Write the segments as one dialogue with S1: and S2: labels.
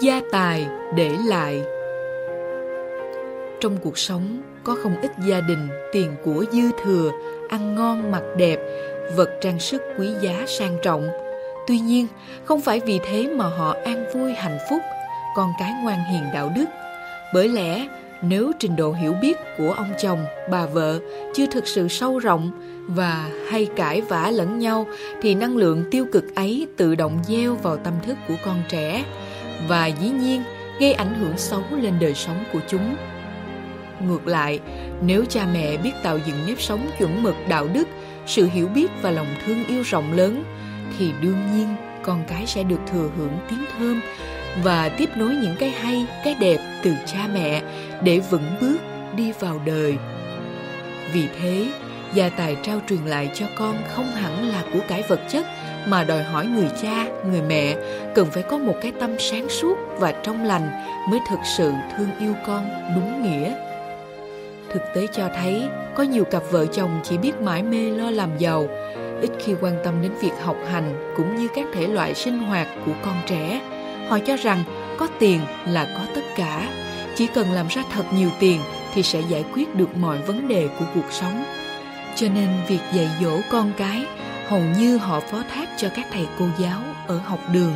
S1: gia tài để lại. Trong cuộc sống, có không ít gia đình tiền của dư thừa, ăn ngon mặc đẹp, vật trang sức quý giá sang trọng. Tuy nhiên, không phải vì thế mà họ an vui hạnh phúc, con cái ngoan hiền đạo đức. Bởi lẽ, nếu trình độ hiểu biết của ông chồng, bà vợ chưa thực sự sâu rộng và hay cãi vã lẫn nhau, thì năng lượng tiêu cực ấy tự động gieo vào tâm thức của con trẻ và dĩ nhiên gây ảnh hưởng xấu lên đời sống của chúng. Ngược lại, nếu cha mẹ biết tạo dựng nếp sống chuẩn mực đạo đức, sự hiểu biết và lòng thương yêu rộng lớn, thì đương nhiên con cái sẽ được thừa hưởng tiếng thơm và tiếp nối những cái hay, cái đẹp từ cha mẹ để vững bước đi vào đời. Vì thế, gia tài trao truyền lại cho con không hẳn là của cải vật chất mà đòi hỏi người cha, người mẹ cần phải có một cái tâm sáng suốt và trong lành mới thực sự thương yêu con đúng nghĩa. Thực tế cho thấy, có nhiều cặp vợ chồng chỉ biết mãi mê lo làm giàu, ít khi quan tâm đến việc học hành cũng như các thể loại sinh hoạt của con trẻ. Họ cho rằng có tiền là có tất cả, chỉ cần làm ra thật nhiều tiền thì sẽ giải quyết được mọi vấn đề của cuộc sống. Cho nên việc dạy dỗ con cái hầu như họ phó thác cho các thầy cô giáo ở học đường.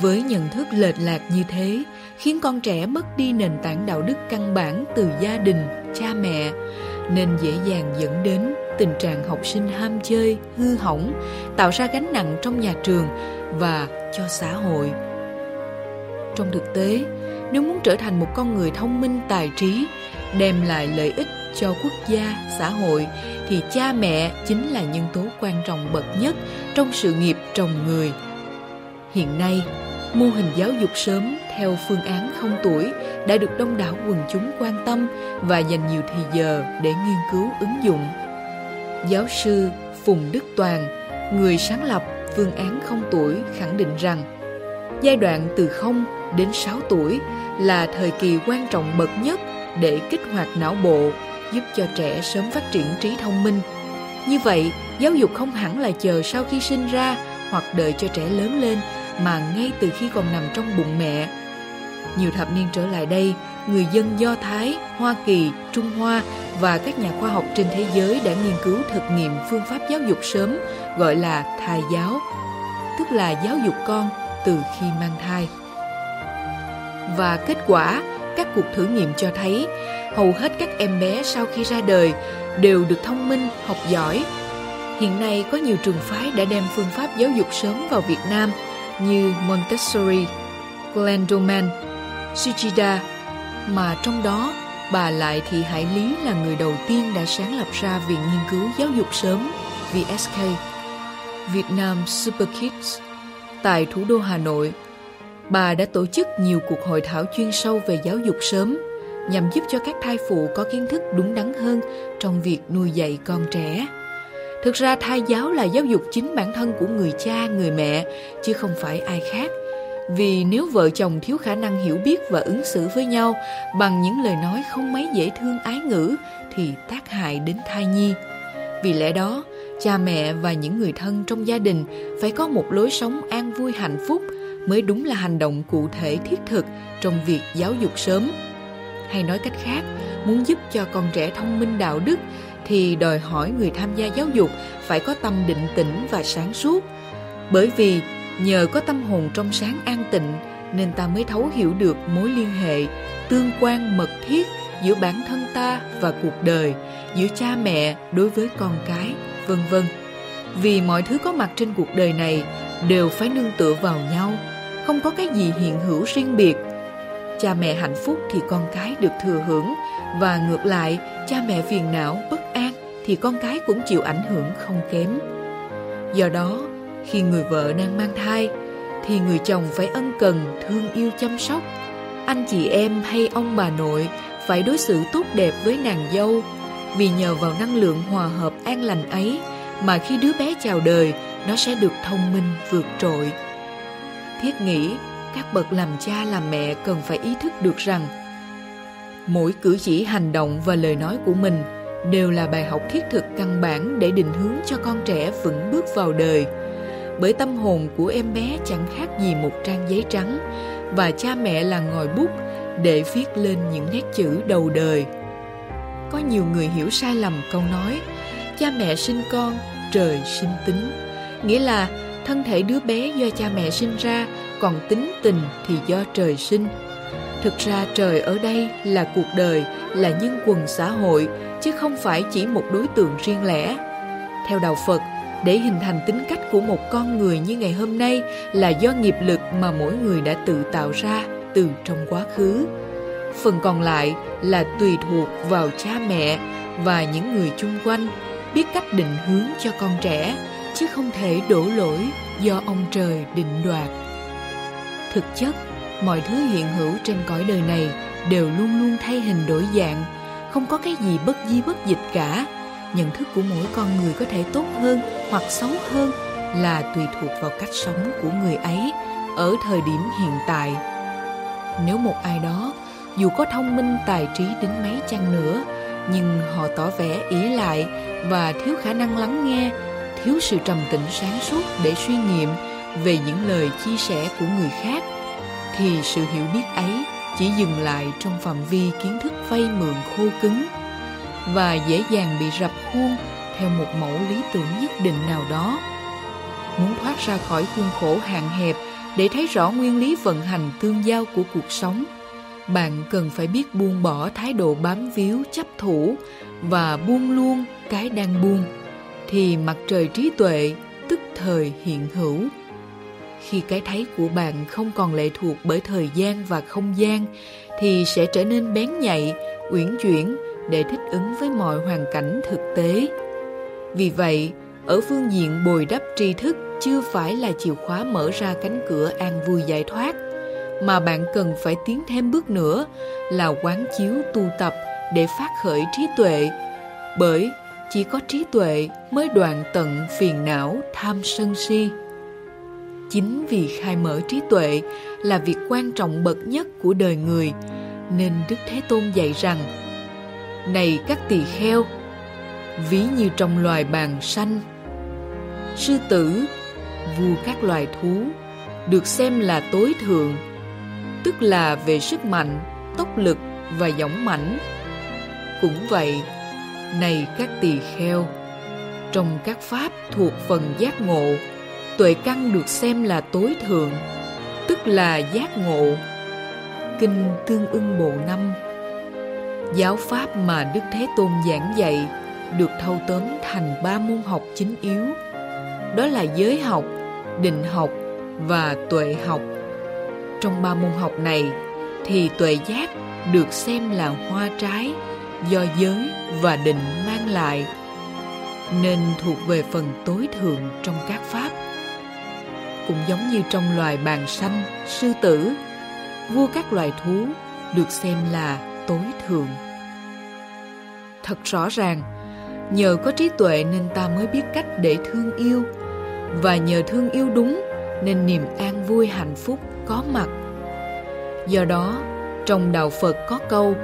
S1: Với nhận thức lệch lạc như thế, khiến con trẻ mất đi nền tảng đạo đức căn bản từ gia đình, cha mẹ, nên dễ dàng dẫn đến tình trạng học sinh ham chơi, hư hỏng, tạo ra gánh nặng trong nhà trường và cho xã hội. Trong thực tế, nếu muốn trở thành một con người thông minh, tài trí, đem lại lợi ích cho quốc gia xã hội thì cha mẹ chính là nhân tố quan trọng bậc nhất trong sự nghiệp trồng người. Hiện nay mô hình giáo dục sớm theo phương án không tuổi đã được đông đảo quần chúng quan tâm và dành nhiều thời giờ để nghiên cứu ứng dụng. Giáo sư phùng đức toàn người sáng lập phương án không tuổi khẳng định rằng giai đoạn từ 0 đến 6 tuổi là thời kỳ quan trọng bậc nhất để kích hoạt não bộ, giúp cho trẻ sớm phát triển trí thông minh. Như vậy, giáo dục không hẳn là chờ sau khi sinh ra hoặc đợi cho trẻ lớn lên mà ngay từ khi còn nằm trong bụng mẹ. Nhiều thập niên trở lại đây, người dân Do Thái, Hoa Kỳ, Trung Hoa và các nhà khoa học trên thế giới đã nghiên cứu thực nghiệm phương pháp giáo dục sớm gọi là thai giáo, tức là giáo dục con từ khi mang thai. Và kết quả, các cuộc thử nghiệm cho thấy hầu hết các em bé sau khi ra đời đều được thông minh, học giỏi. Hiện nay có nhiều trường phái đã đem phương pháp giáo dục sớm vào Việt Nam như Montessori, Glendoman, Shichida, mà trong đó bà Lại Thị Hải Lý là người đầu tiên đã sáng lập ra Viện Nghiên cứu Giáo dục Sớm VSK, Việt Nam Super Kids, tại thủ đô Hà Nội bà đã tổ chức nhiều cuộc hội thảo chuyên sâu về giáo dục sớm nhằm giúp cho các thai phụ có kiến thức đúng đắn hơn trong việc nuôi dạy con trẻ. Thực ra thai giáo là giáo dục chính bản thân của người cha, người mẹ, chứ không phải ai khác. Vì nếu vợ chồng thiếu khả năng hiểu biết và ứng xử với nhau bằng những lời nói không mấy dễ thương ái ngữ thì tác hại đến thai nhi. Vì lẽ đó, cha mẹ và những người thân trong gia đình phải có một lối sống an vui hạnh phúc – mới đúng là hành động cụ thể thiết thực trong việc giáo dục sớm. Hay nói cách khác, muốn giúp cho con trẻ thông minh đạo đức thì đòi hỏi người tham gia giáo dục phải có tâm định tĩnh và sáng suốt. Bởi vì nhờ có tâm hồn trong sáng an tịnh nên ta mới thấu hiểu được mối liên hệ, tương quan mật thiết giữa bản thân ta và cuộc đời, giữa cha mẹ đối với con cái, vân vân. Vì mọi thứ có mặt trên cuộc đời này đều phải nương tựa vào nhau, không có cái gì hiện hữu riêng biệt. Cha mẹ hạnh phúc thì con cái được thừa hưởng và ngược lại, cha mẹ phiền não, bất an thì con cái cũng chịu ảnh hưởng không kém. Do đó, khi người vợ đang mang thai thì người chồng phải ân cần, thương yêu chăm sóc. Anh chị em hay ông bà nội phải đối xử tốt đẹp với nàng dâu vì nhờ vào năng lượng hòa hợp an lành ấy mà khi đứa bé chào đời nó sẽ được thông minh vượt trội thiết nghĩ các bậc làm cha làm mẹ cần phải ý thức được rằng mỗi cử chỉ hành động và lời nói của mình đều là bài học thiết thực căn bản để định hướng cho con trẻ vững bước vào đời bởi tâm hồn của em bé chẳng khác gì một trang giấy trắng và cha mẹ là ngòi bút để viết lên những nét chữ đầu đời. Có nhiều người hiểu sai lầm câu nói cha mẹ sinh con, trời sinh tính, nghĩa là thân thể đứa bé do cha mẹ sinh ra, còn tính tình thì do trời sinh. Thực ra trời ở đây là cuộc đời, là nhân quần xã hội, chứ không phải chỉ một đối tượng riêng lẻ. Theo đạo Phật, để hình thành tính cách của một con người như ngày hôm nay là do nghiệp lực mà mỗi người đã tự tạo ra từ trong quá khứ. Phần còn lại là tùy thuộc vào cha mẹ và những người chung quanh biết cách định hướng cho con trẻ chứ không thể đổ lỗi do ông trời định đoạt. Thực chất, mọi thứ hiện hữu trên cõi đời này đều luôn luôn thay hình đổi dạng, không có cái gì bất di bất dịch cả. Nhận thức của mỗi con người có thể tốt hơn hoặc xấu hơn là tùy thuộc vào cách sống của người ấy ở thời điểm hiện tại. Nếu một ai đó dù có thông minh tài trí đến mấy chăng nữa nhưng họ tỏ vẻ ý lại và thiếu khả năng lắng nghe thiếu sự trầm tĩnh sáng suốt để suy nghiệm về những lời chia sẻ của người khác, thì sự hiểu biết ấy chỉ dừng lại trong phạm vi kiến thức vay mượn khô cứng và dễ dàng bị rập khuôn theo một mẫu lý tưởng nhất định nào đó. Muốn thoát ra khỏi khuôn khổ hạn hẹp để thấy rõ nguyên lý vận hành tương giao của cuộc sống, bạn cần phải biết buông bỏ thái độ bám víu, chấp thủ và buông luôn cái đang buông thì mặt trời trí tuệ, tức thời hiện hữu. Khi cái thấy của bạn không còn lệ thuộc bởi thời gian và không gian, thì sẽ trở nên bén nhạy, uyển chuyển để thích ứng với mọi hoàn cảnh thực tế. Vì vậy, ở phương diện bồi đắp tri thức chưa phải là chìa khóa mở ra cánh cửa an vui giải thoát, mà bạn cần phải tiến thêm bước nữa là quán chiếu tu tập để phát khởi trí tuệ. Bởi chỉ có trí tuệ mới đoạn tận phiền não tham sân si. Chính vì khai mở trí tuệ là việc quan trọng bậc nhất của đời người, nên đức thế tôn dạy rằng, này các tỳ kheo, ví như trong loài bàn xanh sư tử vua các loài thú, được xem là tối thượng, tức là về sức mạnh, tốc lực và dõng mãnh. Cũng vậy này các tỳ kheo. Trong các pháp thuộc phần giác ngộ, tuệ căn được xem là tối thượng, tức là giác ngộ. Kinh tương ưng bộ năm, giáo pháp mà đức thế tôn giảng dạy được thâu tóm thành ba môn học chính yếu, đó là giới học, định học và tuệ học. Trong ba môn học này thì tuệ giác được xem là hoa trái do giới và định mang lại, nên thuộc về phần tối thượng trong các pháp. Cũng giống như trong loài bàn sanh, sư tử, vua các loài thú được xem là tối thượng. Thật rõ ràng, nhờ có trí tuệ nên ta mới biết cách để thương yêu, và nhờ thương yêu đúng nên niềm an vui hạnh phúc có mặt. Do đó, trong đạo phật có câu,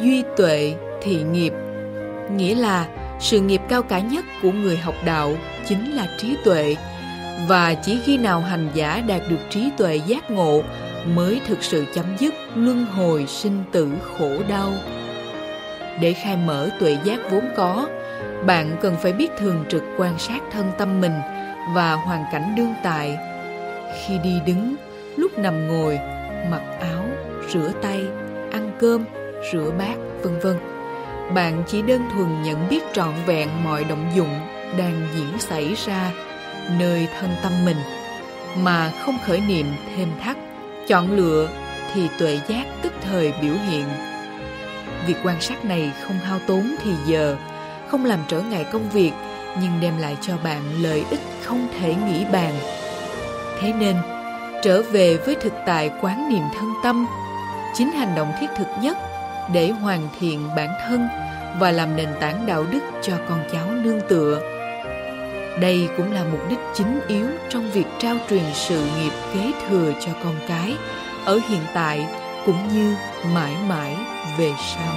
S1: duy tuệ thị nghiệp. Nghĩa là sự nghiệp cao cả nhất của người học đạo chính là trí tuệ. Và chỉ khi nào hành giả đạt được trí tuệ giác ngộ mới thực sự chấm dứt luân hồi sinh tử khổ đau. Để khai mở tuệ giác vốn có, bạn cần phải biết thường trực quan sát thân tâm mình và hoàn cảnh đương tại. Khi đi đứng, lúc nằm ngồi, mặc áo, rửa tay, ăn cơm, rửa bát, vân vân bạn chỉ đơn thuần nhận biết trọn vẹn mọi động dụng đang diễn xảy ra nơi thân tâm mình, mà không khởi niệm thêm thắt, chọn lựa thì tuệ giác tức thời biểu hiện. Việc quan sát này không hao tốn thì giờ, không làm trở ngại công việc, nhưng đem lại cho bạn lợi ích không thể nghĩ bàn. Thế nên, trở về với thực tại quán niệm thân tâm, chính hành động thiết thực nhất để hoàn thiện bản thân và làm nền tảng đạo đức cho con cháu nương tựa. Đây cũng là mục đích chính yếu trong việc trao truyền sự nghiệp kế thừa cho con cái ở hiện tại cũng như mãi mãi về sau.